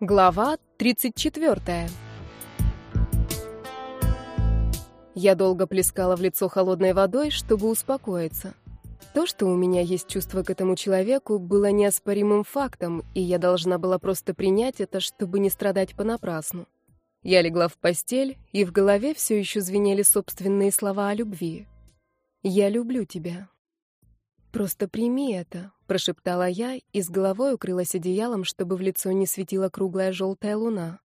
Глава 34. Я долго плескала в лицо холодной водой, чтобы успокоиться. То, что у меня есть чувство к этому человеку, было неоспоримым фактом, и я должна была просто принять это, чтобы не страдать понапрасну. Я легла в постель, и в голове все еще звенели собственные слова о любви. «Я люблю тебя». «Просто прими это», — прошептала я и с головой укрылась одеялом, чтобы в лицо не светила круглая желтая луна.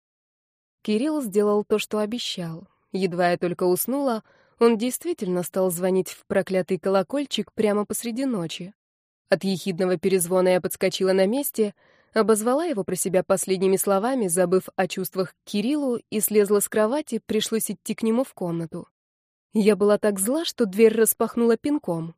Кирилл сделал то, что обещал. Едва я только уснула, он действительно стал звонить в проклятый колокольчик прямо посреди ночи. От ехидного перезвона я подскочила на месте, обозвала его про себя последними словами, забыв о чувствах к Кириллу, и слезла с кровати, пришлось идти к нему в комнату. Я была так зла, что дверь распахнула пинком.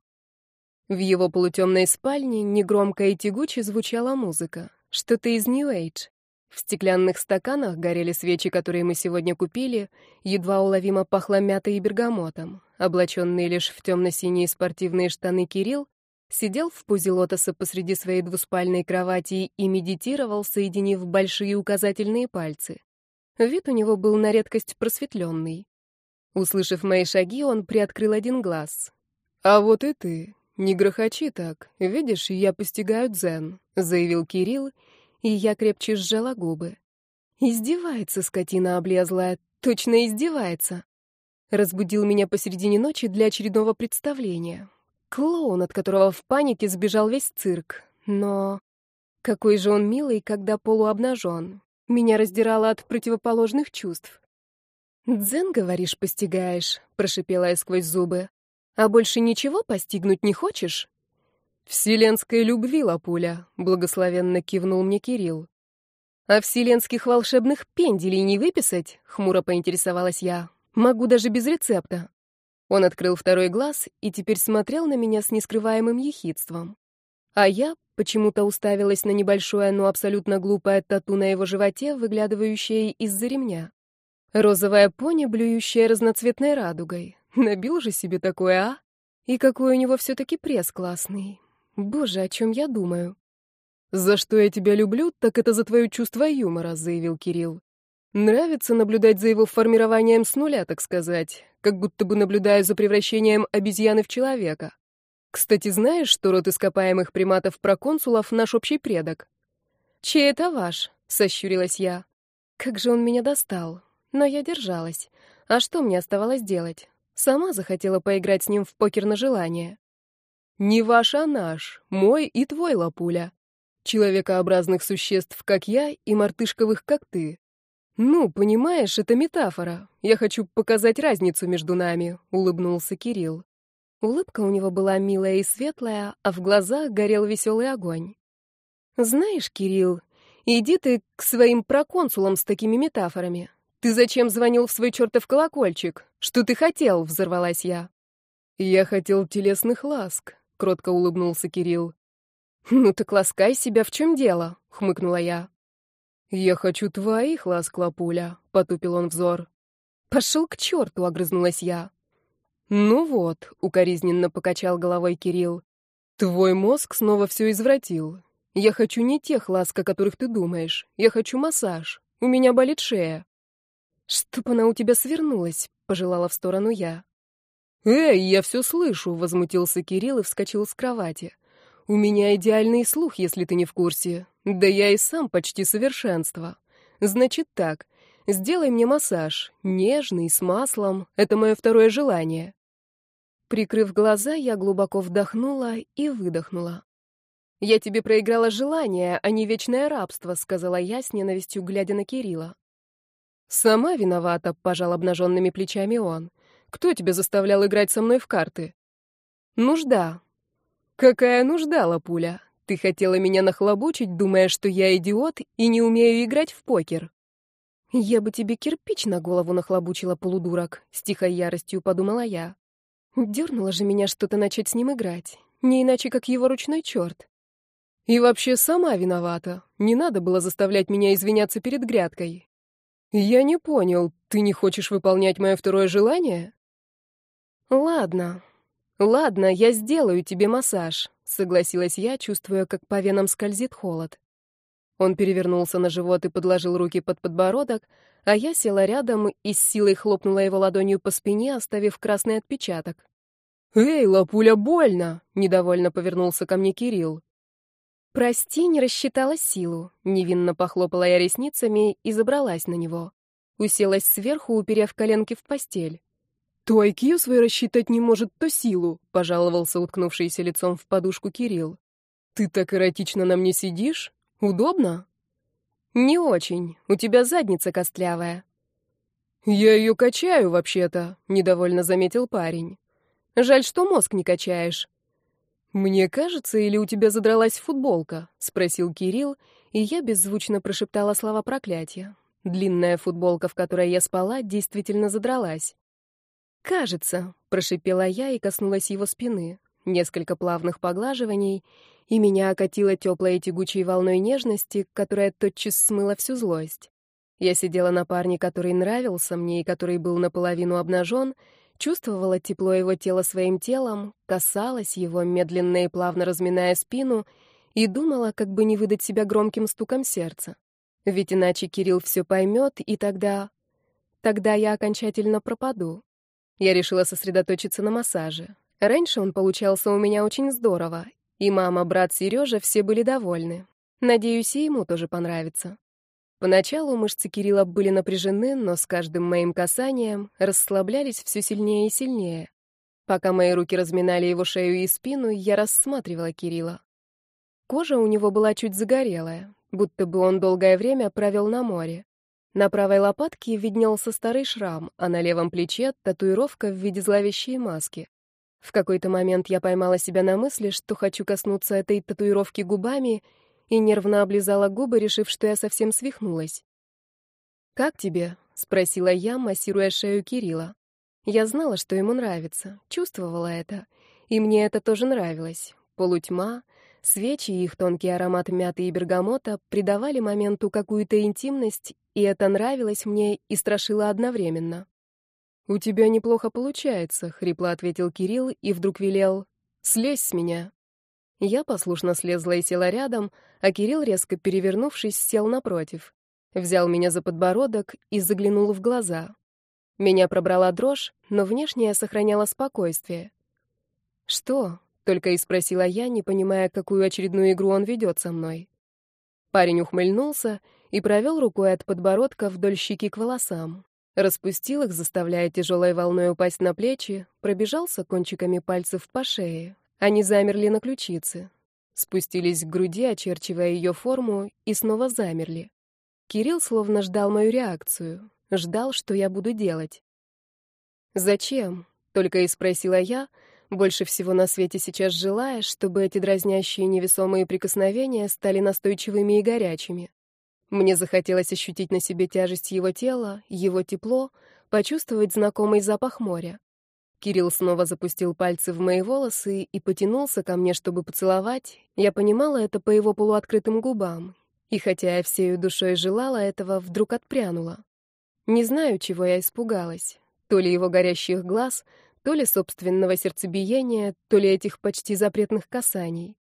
В его полутемной спальне негромко и тягуче звучала музыка. Что-то из New Age. В стеклянных стаканах горели свечи, которые мы сегодня купили, едва уловимо пахло мятой и бергамотом. Облаченный лишь в темно-синие спортивные штаны Кирилл сидел в пузе лотоса посреди своей двуспальной кровати и медитировал, соединив большие указательные пальцы. Вид у него был на редкость просветленный. Услышав мои шаги, он приоткрыл один глаз. «А вот и ты», «Не грохочи так. Видишь, я постигаю дзен», — заявил Кирилл, и я крепче сжала губы. «Издевается, скотина облезлая, точно издевается». Разбудил меня посередине ночи для очередного представления. Клоун, от которого в панике сбежал весь цирк. Но какой же он милый, когда полуобнажен. Меня раздирало от противоположных чувств. «Дзен, говоришь, постигаешь», — прошипела я сквозь зубы. А больше ничего постигнуть не хочешь? Вселенской любви, Лапуля, благословенно кивнул мне Кирилл. А вселенских волшебных пенделей не выписать? Хмуро поинтересовалась я. Могу даже без рецепта. Он открыл второй глаз и теперь смотрел на меня с нескрываемым ехидством. А я почему-то уставилась на небольшое, но абсолютно глупое тату на его животе, выглядывающее из-за ремня. Розовая пони, блюющая разноцветной радугой. Набил же себе такое, а? И какой у него все-таки пресс классный. Боже, о чем я думаю? «За что я тебя люблю, так это за твое чувство юмора», — заявил Кирилл. «Нравится наблюдать за его формированием с нуля, так сказать, как будто бы наблюдаю за превращением обезьяны в человека. Кстати, знаешь, что род ископаемых приматов-проконсулов — наш общий предок?» «Чей это ваш?» — сощурилась я. «Как же он меня достал!» Но я держалась. А что мне оставалось делать? Сама захотела поиграть с ним в покер на желание. «Не ваш, а наш, мой и твой, Лапуля. Человекообразных существ, как я, и мартышковых, как ты. Ну, понимаешь, это метафора. Я хочу показать разницу между нами», — улыбнулся Кирилл. Улыбка у него была милая и светлая, а в глазах горел веселый огонь. «Знаешь, Кирилл, иди ты к своим проконсулам с такими метафорами. «Ты зачем звонил в свой чертов колокольчик? Что ты хотел?» — взорвалась я. «Я хотел телесных ласк», — кротко улыбнулся Кирилл. «Ну так ласкай себя, в чем дело?» — хмыкнула я. «Я хочу твоих ласк, Лапуля», — потупил он взор. «Пошел к черту», — огрызнулась я. «Ну вот», — укоризненно покачал головой Кирилл. «Твой мозг снова все извратил. Я хочу не тех ласк, о которых ты думаешь. Я хочу массаж. У меня болит шея». «Чтоб она у тебя свернулась», — пожелала в сторону я. «Эй, я все слышу», — возмутился Кирилл и вскочил с кровати. «У меня идеальный слух, если ты не в курсе. Да я и сам почти совершенство. Значит так, сделай мне массаж, нежный, с маслом. Это мое второе желание». Прикрыв глаза, я глубоко вдохнула и выдохнула. «Я тебе проиграла желание, а не вечное рабство», — сказала я с ненавистью, глядя на Кирилла. «Сама виновата», — пожал обнаженными плечами он. «Кто тебя заставлял играть со мной в карты?» «Нужда». «Какая нужда, Лапуля? Ты хотела меня нахлобучить, думая, что я идиот и не умею играть в покер». «Я бы тебе кирпич на голову нахлобучила, полудурок», — с тихой яростью подумала я. Дернула же меня что-то начать с ним играть, не иначе, как его ручной черт. И вообще сама виновата. Не надо было заставлять меня извиняться перед грядкой. «Я не понял, ты не хочешь выполнять мое второе желание?» «Ладно, ладно, я сделаю тебе массаж», — согласилась я, чувствуя, как по венам скользит холод. Он перевернулся на живот и подложил руки под подбородок, а я села рядом и с силой хлопнула его ладонью по спине, оставив красный отпечаток. «Эй, лапуля, больно!» — недовольно повернулся ко мне Кирилл. «Прости, не рассчитала силу», — невинно похлопала я ресницами и забралась на него. Уселась сверху, уперев коленки в постель. «То IQ свой рассчитать не может, то силу», — пожаловался уткнувшийся лицом в подушку Кирилл. «Ты так эротично на мне сидишь? Удобно?» «Не очень. У тебя задница костлявая». «Я ее качаю, вообще-то», — недовольно заметил парень. «Жаль, что мозг не качаешь». «Мне кажется, или у тебя задралась футболка?» — спросил Кирилл, и я беззвучно прошептала слова проклятия. Длинная футболка, в которой я спала, действительно задралась. «Кажется», — прошипела я и коснулась его спины. Несколько плавных поглаживаний, и меня окатило теплой и тягучей волной нежности, которая тотчас смыла всю злость. Я сидела на парне, который нравился мне и который был наполовину обнажен, чувствовала тепло его тела своим телом, касалась его, медленно и плавно разминая спину, и думала, как бы не выдать себя громким стуком сердца. Ведь иначе Кирилл все поймет, и тогда... Тогда я окончательно пропаду. Я решила сосредоточиться на массаже. Раньше он получался у меня очень здорово, и мама, брат Сережа все были довольны. Надеюсь, и ему тоже понравится. Поначалу мышцы Кирилла были напряжены, но с каждым моим касанием расслаблялись все сильнее и сильнее. Пока мои руки разминали его шею и спину, я рассматривала Кирилла. Кожа у него была чуть загорелая, будто бы он долгое время провел на море. На правой лопатке виднелся старый шрам, а на левом плече — татуировка в виде зловещей маски. В какой-то момент я поймала себя на мысли, что хочу коснуться этой татуировки губами — и нервно облизала губы, решив, что я совсем свихнулась. «Как тебе?» — спросила я, массируя шею Кирилла. Я знала, что ему нравится, чувствовала это, и мне это тоже нравилось. Полутьма, свечи и их тонкий аромат мяты и бергамота придавали моменту какую-то интимность, и это нравилось мне и страшило одновременно. «У тебя неплохо получается», — хрипло ответил Кирилл и вдруг велел «Слезь с меня». Я послушно слезла и села рядом, а Кирилл, резко перевернувшись, сел напротив. Взял меня за подбородок и заглянул в глаза. Меня пробрала дрожь, но внешне я сохраняла спокойствие. «Что?» — только и спросила я, не понимая, какую очередную игру он ведет со мной. Парень ухмыльнулся и провел рукой от подбородка вдоль щеки к волосам. Распустил их, заставляя тяжелой волной упасть на плечи, пробежался кончиками пальцев по шее, они замерли на ключице, спустились к груди, очерчивая ее форму, и снова замерли. Кирилл словно ждал мою реакцию, ждал, что я буду делать. «Зачем?» — только и спросила я, больше всего на свете сейчас желая, чтобы эти дразнящие невесомые прикосновения стали настойчивыми и горячими. Мне захотелось ощутить на себе тяжесть его тела, его тепло, почувствовать знакомый запах моря. Кирилл снова запустил пальцы в мои волосы и потянулся ко мне, чтобы поцеловать. Я понимала это по его полуоткрытым губам. И хотя я всею душой желала этого, вдруг отпрянула. Не знаю, чего я испугалась. То ли его горящих глаз, то ли собственного сердцебиения, то ли этих почти запретных касаний.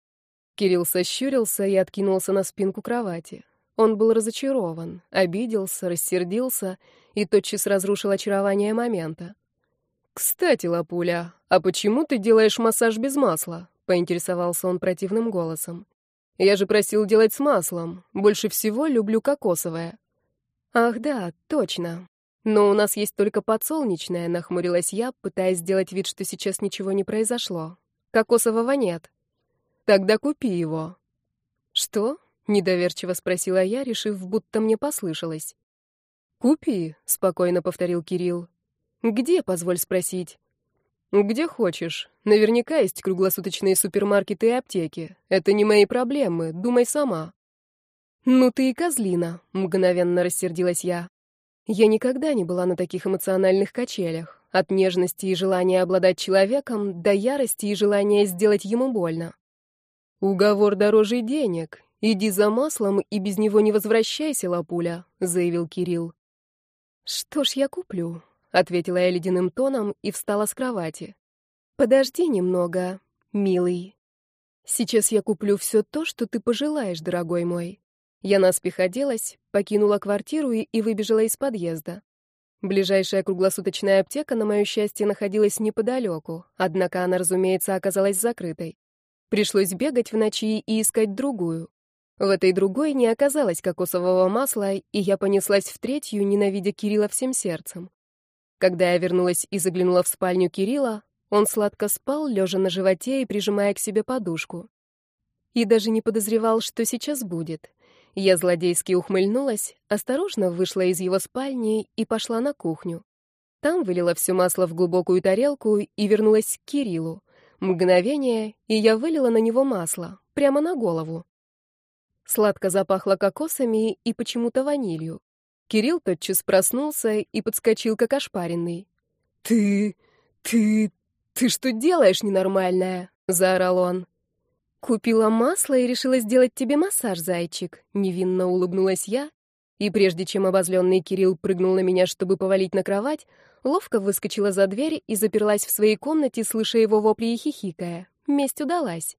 Кирилл сощурился и откинулся на спинку кровати. Он был разочарован, обиделся, рассердился и тотчас разрушил очарование момента. «Кстати, Лапуля, а почему ты делаешь массаж без масла?» — поинтересовался он противным голосом. «Я же просил делать с маслом. Больше всего люблю кокосовое». «Ах да, точно. Но у нас есть только подсолнечное», — нахмурилась я, пытаясь сделать вид, что сейчас ничего не произошло. «Кокосового нет». «Тогда купи его». «Что?» — недоверчиво спросила я, решив, будто мне послышалось. «Купи», — спокойно повторил Кирилл. «Где, позволь спросить?» «Где хочешь. Наверняка есть круглосуточные супермаркеты и аптеки. Это не мои проблемы, думай сама». «Ну ты и козлина», — мгновенно рассердилась я. Я никогда не была на таких эмоциональных качелях. От нежности и желания обладать человеком до ярости и желания сделать ему больно. «Уговор дороже денег. Иди за маслом и без него не возвращайся, лапуля», — заявил Кирилл. «Что ж я куплю? — ответила я ледяным тоном и встала с кровати. «Подожди немного, милый. Сейчас я куплю все то, что ты пожелаешь, дорогой мой. Я наспех оделась, покинула квартиру и, выбежала из подъезда. Ближайшая круглосуточная аптека, на мое счастье, находилась неподалеку, однако она, разумеется, оказалась закрытой. Пришлось бегать в ночи и искать другую. В этой другой не оказалось кокосового масла, и я понеслась в третью, ненавидя Кирилла всем сердцем. Когда я вернулась и заглянула в спальню Кирилла, он сладко спал, лежа на животе и прижимая к себе подушку. И даже не подозревал, что сейчас будет. Я злодейски ухмыльнулась, осторожно вышла из его спальни и пошла на кухню. Там вылила все масло в глубокую тарелку и вернулась к Кириллу. Мгновение, и я вылила на него масло, прямо на голову. Сладко запахло кокосами и почему-то ванилью. Кирилл тотчас проснулся и подскочил, как ошпаренный. «Ты... ты... ты что делаешь, ненормальная?» — заорал он. «Купила масло и решила сделать тебе массаж, зайчик», — невинно улыбнулась я, и прежде чем обозленный Кирилл прыгнул на меня, чтобы повалить на кровать, ловко выскочила за дверь и заперлась в своей комнате, слыша его вопли и хихикая. Месть удалась.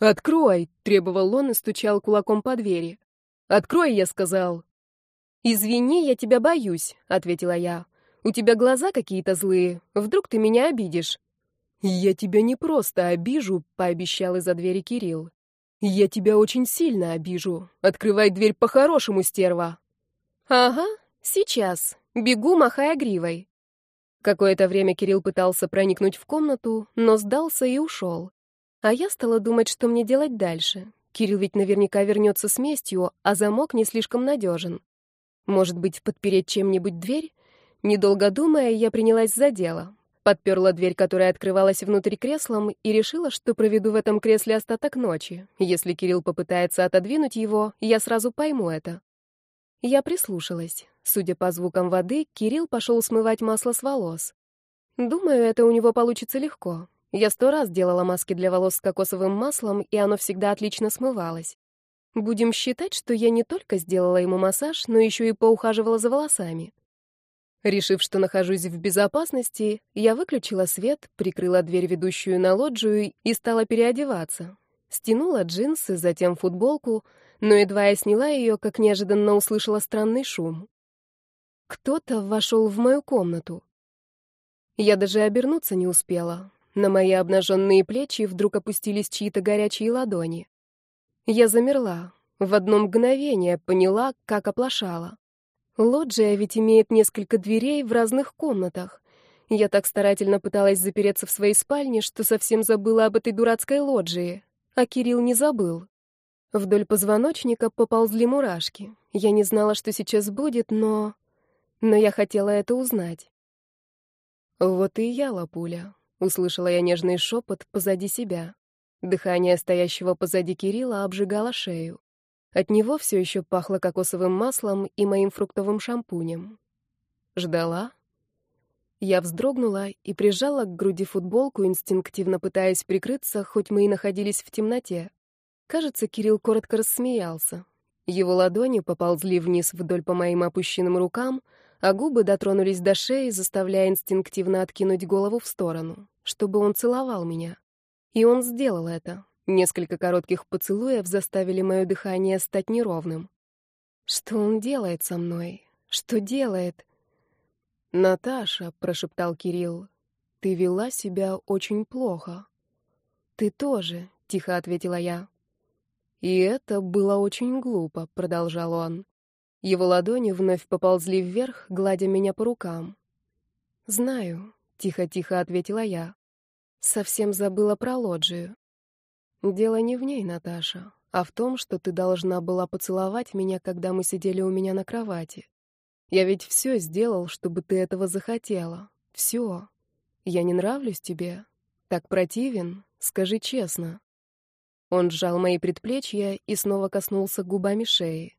«Открой!» — требовал он и стучал кулаком по двери. «Открой!» — я сказал. «Извини, я тебя боюсь», — ответила я. «У тебя глаза какие-то злые. Вдруг ты меня обидишь?» «Я тебя не просто обижу», — пообещал из-за двери Кирилл. «Я тебя очень сильно обижу. Открывай дверь по-хорошему, стерва». «Ага, сейчас. Бегу, махая гривой». Какое-то время Кирилл пытался проникнуть в комнату, но сдался и ушел. А я стала думать, что мне делать дальше. Кирилл ведь наверняка вернется с местью, а замок не слишком надежен. Может быть, подпереть чем-нибудь дверь? Недолго думая, я принялась за дело. Подперла дверь, которая открывалась внутрь креслом, и решила, что проведу в этом кресле остаток ночи. Если Кирилл попытается отодвинуть его, я сразу пойму это. Я прислушалась. Судя по звукам воды, Кирилл пошел смывать масло с волос. Думаю, это у него получится легко. Я сто раз делала маски для волос с кокосовым маслом, и оно всегда отлично смывалось. Будем считать, что я не только сделала ему массаж, но еще и поухаживала за волосами. Решив, что нахожусь в безопасности, я выключила свет, прикрыла дверь, ведущую на лоджию, и стала переодеваться. Стянула джинсы, затем футболку, но едва я сняла ее, как неожиданно услышала странный шум. Кто-то вошел в мою комнату. Я даже обернуться не успела. На мои обнаженные плечи вдруг опустились чьи-то горячие ладони. Я замерла. В одно мгновение поняла, как оплошала. Лоджия ведь имеет несколько дверей в разных комнатах. Я так старательно пыталась запереться в своей спальне, что совсем забыла об этой дурацкой лоджии. А Кирилл не забыл. Вдоль позвоночника поползли мурашки. Я не знала, что сейчас будет, но... Но я хотела это узнать. Вот и я, Лапуля. Услышала я нежный шепот позади себя. Дыхание стоящего позади Кирилла обжигало шею. От него все еще пахло кокосовым маслом и моим фруктовым шампунем. Ждала. Я вздрогнула и прижала к груди футболку, инстинктивно пытаясь прикрыться, хоть мы и находились в темноте. Кажется, Кирилл коротко рассмеялся. Его ладони поползли вниз вдоль по моим опущенным рукам, а губы дотронулись до шеи, заставляя инстинктивно откинуть голову в сторону, чтобы он целовал меня. И он сделал это. Несколько коротких поцелуев заставили мое дыхание стать неровным. Что он делает со мной? Что делает? Наташа, прошептал Кирилл, ты вела себя очень плохо. Ты тоже, тихо ответила я. И это было очень глупо, продолжал он. Его ладони вновь поползли вверх, гладя меня по рукам. «Знаю», — тихо-тихо ответила я. «Совсем забыла про лоджию. Дело не в ней, Наташа, а в том, что ты должна была поцеловать меня, когда мы сидели у меня на кровати. Я ведь все сделал, чтобы ты этого захотела. Все. Я не нравлюсь тебе? Так противен? Скажи честно». Он сжал мои предплечья и снова коснулся губами шеи.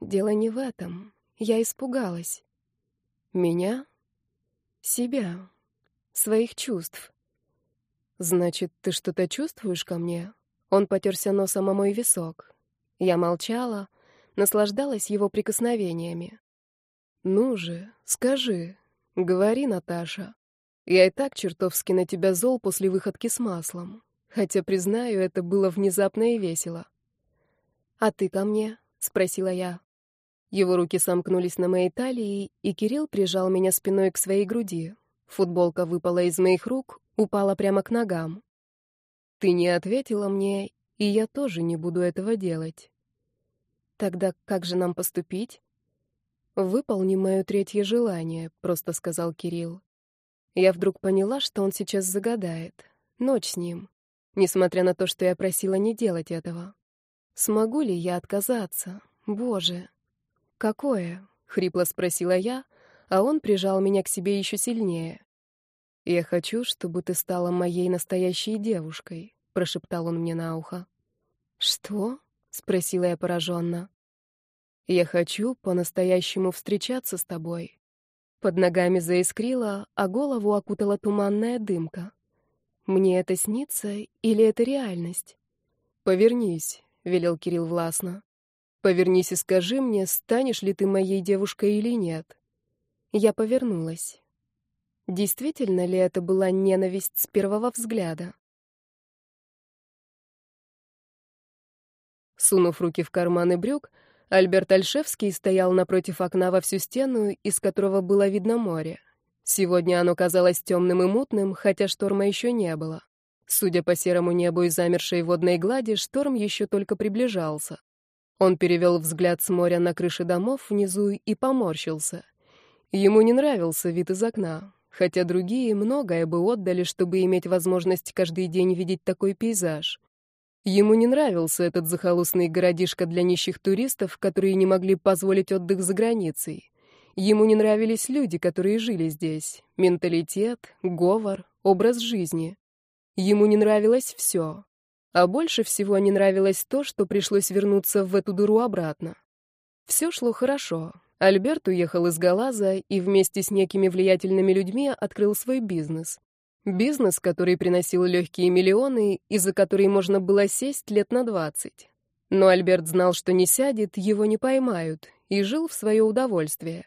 Дело не в этом. Я испугалась. Меня? Себя. Своих чувств. Значит, ты что-то чувствуешь ко мне? Он потерся носом о мой висок. Я молчала, наслаждалась его прикосновениями. Ну же, скажи. Говори, Наташа. Я и так чертовски на тебя зол после выходки с маслом. Хотя, признаю, это было внезапно и весело. «А ты ко мне?» — спросила я. Его руки сомкнулись на моей талии, и Кирилл прижал меня спиной к своей груди. Футболка выпала из моих рук, упала прямо к ногам. «Ты не ответила мне, и я тоже не буду этого делать». «Тогда как же нам поступить?» «Выполни мое третье желание», — просто сказал Кирилл. Я вдруг поняла, что он сейчас загадает. Ночь с ним. Несмотря на то, что я просила не делать этого. Смогу ли я отказаться? Боже. Какое? Хрипло спросила я, а он прижал меня к себе еще сильнее. Я хочу, чтобы ты стала моей настоящей девушкой, прошептал он мне на ухо. Что? спросила я пораженно. Я хочу по-настоящему встречаться с тобой. Под ногами заискрило, а голову окутала туманная дымка. Мне это снится или это реальность? Повернись, велел Кирилл властно. Повернись и скажи мне, станешь ли ты моей девушкой или нет. Я повернулась. Действительно ли это была ненависть с первого взгляда? Сунув руки в карманы брюк, Альберт Альшевский стоял напротив окна во всю стену, из которого было видно море. Сегодня оно казалось темным и мутным, хотя шторма еще не было. Судя по серому небу и замершей водной глади, шторм еще только приближался. Он перевел взгляд с моря на крыши домов внизу и поморщился. Ему не нравился вид из окна, хотя другие многое бы отдали, чтобы иметь возможность каждый день видеть такой пейзаж. Ему не нравился этот захолустный городишко для нищих туристов, которые не могли позволить отдых за границей. Ему не нравились люди, которые жили здесь. Менталитет, говор, образ жизни. Ему не нравилось все. А больше всего не нравилось то, что пришлось вернуться в эту дыру обратно. Все шло хорошо. Альберт уехал из Галаза и вместе с некими влиятельными людьми открыл свой бизнес. Бизнес, который приносил легкие миллионы и за который можно было сесть лет на двадцать. Но Альберт знал, что не сядет, его не поймают, и жил в свое удовольствие.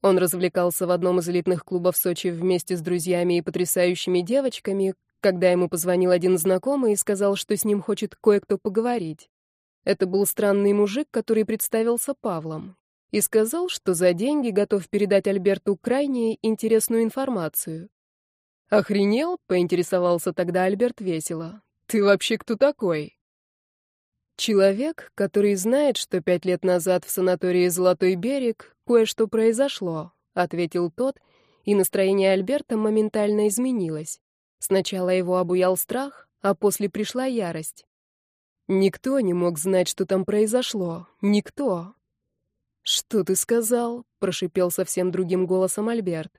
Он развлекался в одном из элитных клубов Сочи вместе с друзьями и потрясающими девочками, когда ему позвонил один знакомый и сказал, что с ним хочет кое-кто поговорить. Это был странный мужик, который представился Павлом, и сказал, что за деньги готов передать Альберту крайне интересную информацию. «Охренел?» — поинтересовался тогда Альберт весело. «Ты вообще кто такой?» «Человек, который знает, что пять лет назад в санатории «Золотой берег» кое-что произошло», — ответил тот, и настроение Альберта моментально изменилось. Сначала его обуял страх, а после пришла ярость. Никто не мог знать, что там произошло. Никто. «Что ты сказал?» — прошипел совсем другим голосом Альберт.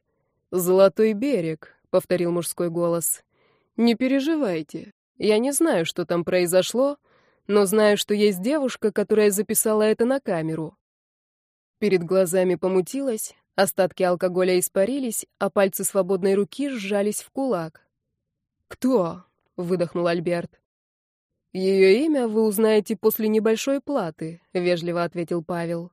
«Золотой берег повторил мужской голос. Не переживайте. Я не знаю, что там произошло, но знаю, что есть девушка, которая записала это на камеру. Перед глазами помутилось, остатки алкоголя испарились, а пальцы свободной руки сжались в кулак. «Кто?» — выдохнул Альберт. «Ее имя вы узнаете после небольшой платы», — вежливо ответил Павел.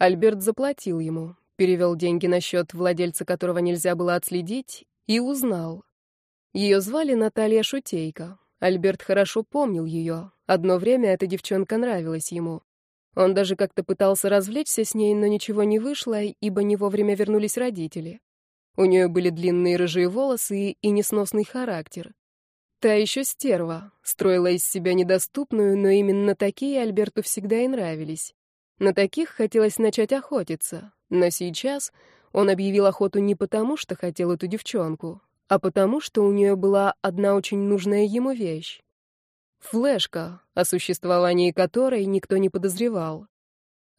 Альберт заплатил ему, перевел деньги на счет владельца, которого нельзя было отследить, и узнал. Ее звали Наталья Шутейко. Альберт хорошо помнил ее. Одно время эта девчонка нравилась ему. Он даже как-то пытался развлечься с ней, но ничего не вышло, ибо не вовремя вернулись родители. У нее были длинные рыжие волосы и несносный характер. Та еще стерва, строила из себя недоступную, но именно такие Альберту всегда и нравились. На таких хотелось начать охотиться, но сейчас он объявил охоту не потому, что хотел эту девчонку, а потому, что у нее была одна очень нужная ему вещь. Флешка, о существовании которой никто не подозревал.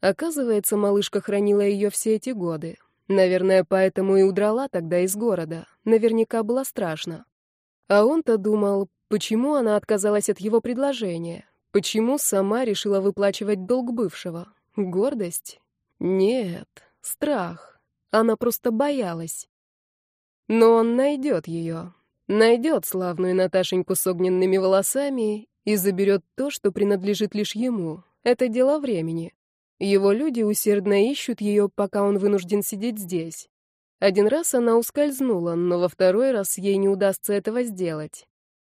Оказывается, малышка хранила ее все эти годы. Наверное, поэтому и удрала тогда из города. Наверняка было страшно. А он-то думал, почему она отказалась от его предложения? Почему сама решила выплачивать долг бывшего? Гордость? Нет, страх. Она просто боялась. Но он найдет ее. Найдет славную Наташеньку с огненными волосами и заберет то, что принадлежит лишь ему. Это дело времени. Его люди усердно ищут ее, пока он вынужден сидеть здесь. Один раз она ускользнула, но во второй раз ей не удастся этого сделать.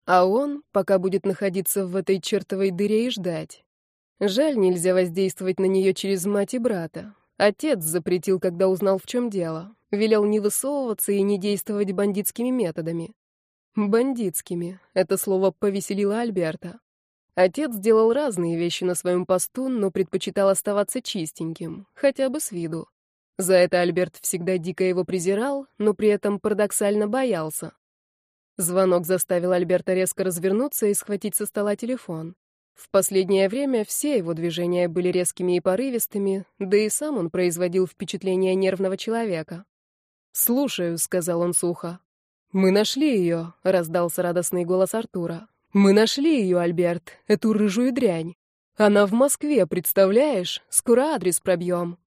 А он пока будет находиться в этой чертовой дыре и ждать. Жаль, нельзя воздействовать на нее через мать и брата. Отец запретил, когда узнал, в чем дело. Велел не высовываться и не действовать бандитскими методами. Бандитскими. Это слово повеселило Альберта. Отец делал разные вещи на своем посту, но предпочитал оставаться чистеньким, хотя бы с виду. За это Альберт всегда дико его презирал, но при этом парадоксально боялся. Звонок заставил Альберта резко развернуться и схватить со стола телефон. В последнее время все его движения были резкими и порывистыми, да и сам он производил впечатление нервного человека. «Слушаю», — сказал он сухо. «Мы нашли ее», — раздался радостный голос Артура. «Мы нашли ее, Альберт, эту рыжую дрянь. Она в Москве, представляешь? Скоро адрес пробьем».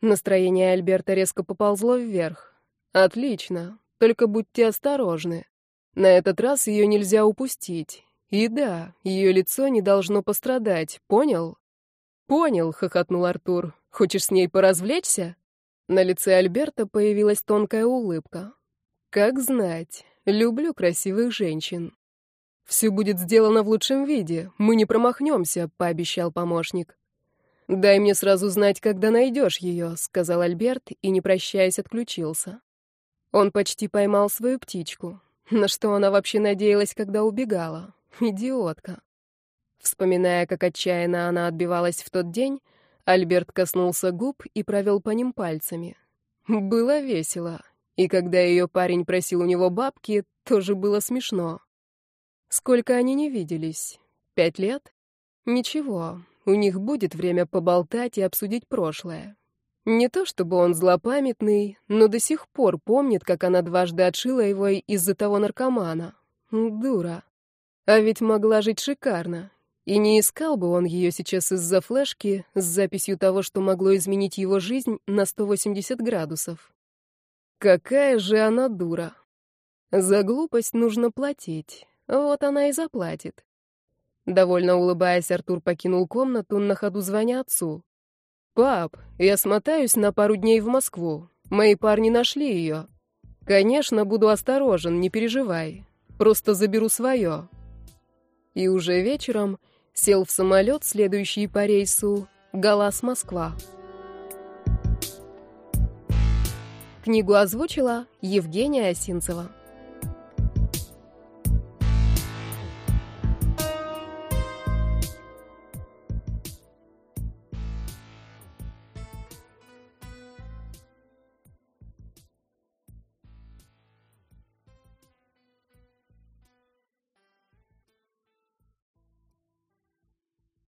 Настроение Альберта резко поползло вверх. «Отлично, только будьте осторожны. На этот раз ее нельзя упустить. И да, ее лицо не должно пострадать, понял? Понял, хохотнул Артур. Хочешь с ней поразвлечься? На лице Альберта появилась тонкая улыбка. Как знать, люблю красивых женщин. Все будет сделано в лучшем виде, мы не промахнемся, пообещал помощник. «Дай мне сразу знать, когда найдешь ее», — сказал Альберт и, не прощаясь, отключился. Он почти поймал свою птичку. На что она вообще надеялась, когда убегала? Идиотка. Вспоминая, как отчаянно она отбивалась в тот день, Альберт коснулся губ и провел по ним пальцами. Было весело. И когда ее парень просил у него бабки, тоже было смешно. Сколько они не виделись? Пять лет? Ничего, у них будет время поболтать и обсудить прошлое. Не то чтобы он злопамятный, но до сих пор помнит, как она дважды отшила его из-за того наркомана. Дура. А ведь могла жить шикарно. И не искал бы он ее сейчас из-за флешки с записью того, что могло изменить его жизнь на 180 градусов. Какая же она дура. За глупость нужно платить. Вот она и заплатит. Довольно улыбаясь, Артур покинул комнату, на ходу звоня отцу. «Пап, я смотаюсь на пару дней в Москву. Мои парни нашли ее. Конечно, буду осторожен, не переживай. Просто заберу свое и уже вечером сел в самолет, следующий по рейсу Галас-Москва. Книгу озвучила Евгения Осинцева.